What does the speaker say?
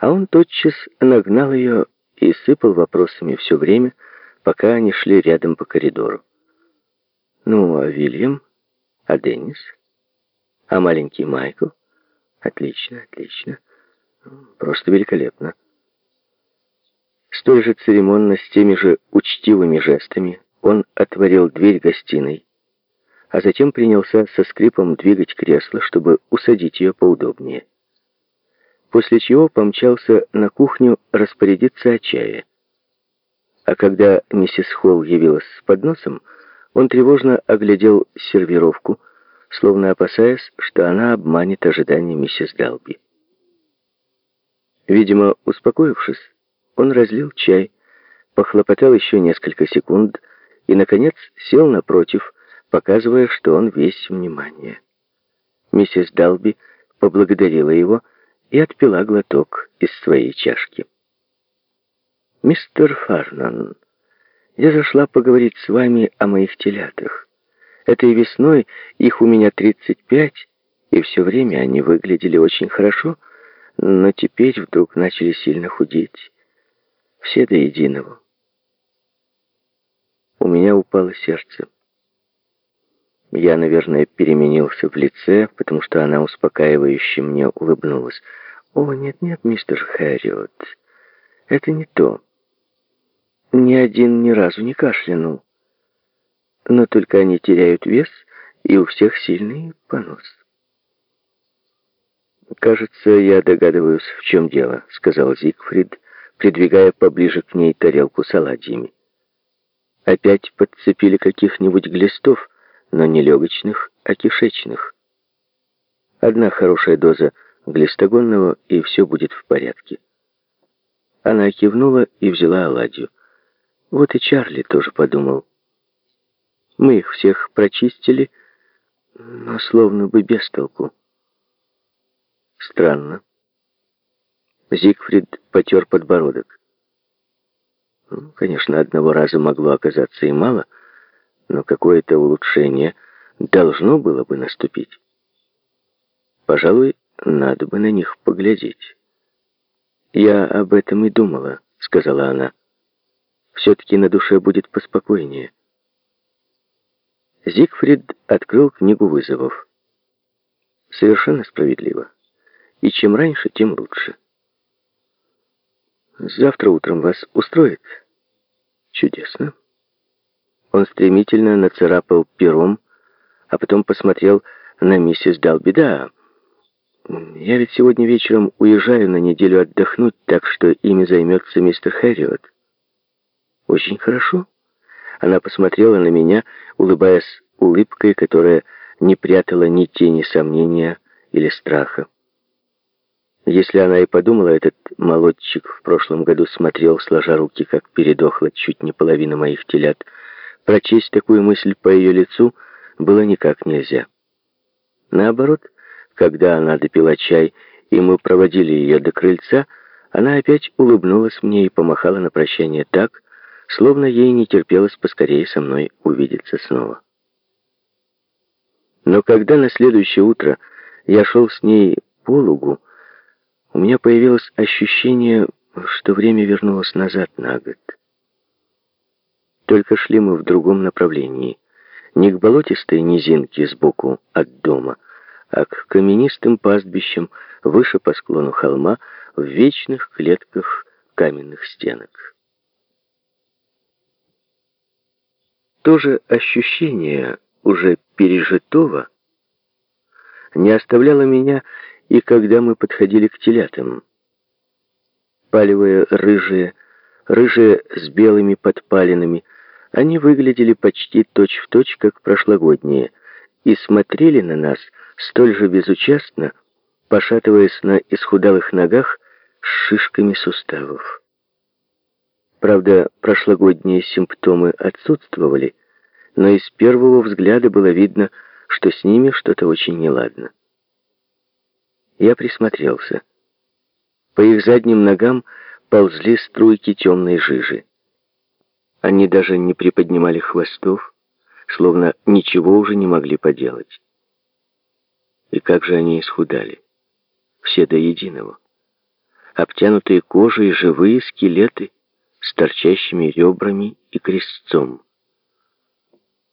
А он тотчас нагнал ее и сыпал вопросами все время, пока они шли рядом по коридору. «Ну, а Вильям? А Деннис? А маленький Майкл? Отлично, отлично. Просто великолепно». Столь же церемонно, с теми же учтивыми жестами, он отворил дверь гостиной, а затем принялся со скрипом двигать кресло, чтобы усадить ее поудобнее. После чего помчался на кухню распорядиться о чае. А когда миссис Холл явилась с подносом, он тревожно оглядел сервировку, словно опасаясь, что она обманет ожидания миссис Далби. Видимо, успокоившись, он разлил чай, похлопотал еще несколько секунд и, наконец, сел напротив, показывая, что он весь внимание. Миссис Далби поблагодарила его и отпила глоток из своей чашки. «Мистер Фарнан, я зашла поговорить с вами о моих телятах. Этой весной их у меня 35, и все время они выглядели очень хорошо, но теперь вдруг начали сильно худеть. Все до единого. У меня упало сердце. Я, наверное, переменился в лице, потому что она успокаивающе мне улыбнулась. «О, нет-нет, мистер Хэриот, это не то. Ни один ни разу не кашлянул. Но только они теряют вес, и у всех сильный понос». «Кажется, я догадываюсь, в чем дело», — сказал Зигфрид, придвигая поближе к ней тарелку с оладьями. Опять подцепили каких-нибудь глистов, но не легочных, а кишечных. Одна хорошая доза глистогонного, и все будет в порядке. Она кивнула и взяла оладью. Вот и Чарли тоже подумал. Мы их всех прочистили, но словно бы без толку. Странно. Зигфрид потер подбородок. Ну, конечно, одного раза могло оказаться и мало, но какое-то улучшение должно было бы наступить. Пожалуй, надо бы на них поглядеть. «Я об этом и думала», — сказала она. «Все-таки на душе будет поспокойнее». Зигфрид открыл книгу вызовов. Совершенно справедливо. И чем раньше, тем лучше. Завтра утром вас устроит? Чудесно. Он стремительно нацарапал пером, а потом посмотрел на миссис Далби. Да, я ведь сегодня вечером уезжаю на неделю отдохнуть, так что ими займется мистер Хэриот. Очень хорошо. Она посмотрела на меня, улыбаясь улыбкой, которая не прятала ни тени сомнения или страха. Если она и подумала, этот молодчик в прошлом году смотрел, сложа руки, как передохла чуть не половина моих телят, прочесть такую мысль по ее лицу было никак нельзя. Наоборот, когда она допила чай, и мы проводили ее до крыльца, она опять улыбнулась мне и помахала на прощание так, словно ей не терпелось поскорее со мной увидеться снова. Но когда на следующее утро я шел с ней по лугу, у меня появилось ощущение, что время вернулось назад на год. Только шли мы в другом направлении. Не к болотистой низинке сбоку от дома, а к каменистым пастбищам выше по склону холма в вечных клетках каменных стенок. То же ощущение уже пережитого не оставляло меня и когда мы подходили к телятам. Палевые рыжие, рыжие с белыми подпалинами, они выглядели почти точь-в-точь, точь, как прошлогодние, и смотрели на нас столь же безучастно, пошатываясь на исхудалых ногах с шишками суставов. Правда, прошлогодние симптомы отсутствовали, но из первого взгляда было видно, что с ними что-то очень неладно. Я присмотрелся. По их задним ногам ползли струйки темной жижи. Они даже не приподнимали хвостов, словно ничего уже не могли поделать. И как же они исхудали. Все до единого. обтянутые кожей живые скелеты с торчащими ребрами и крестцом.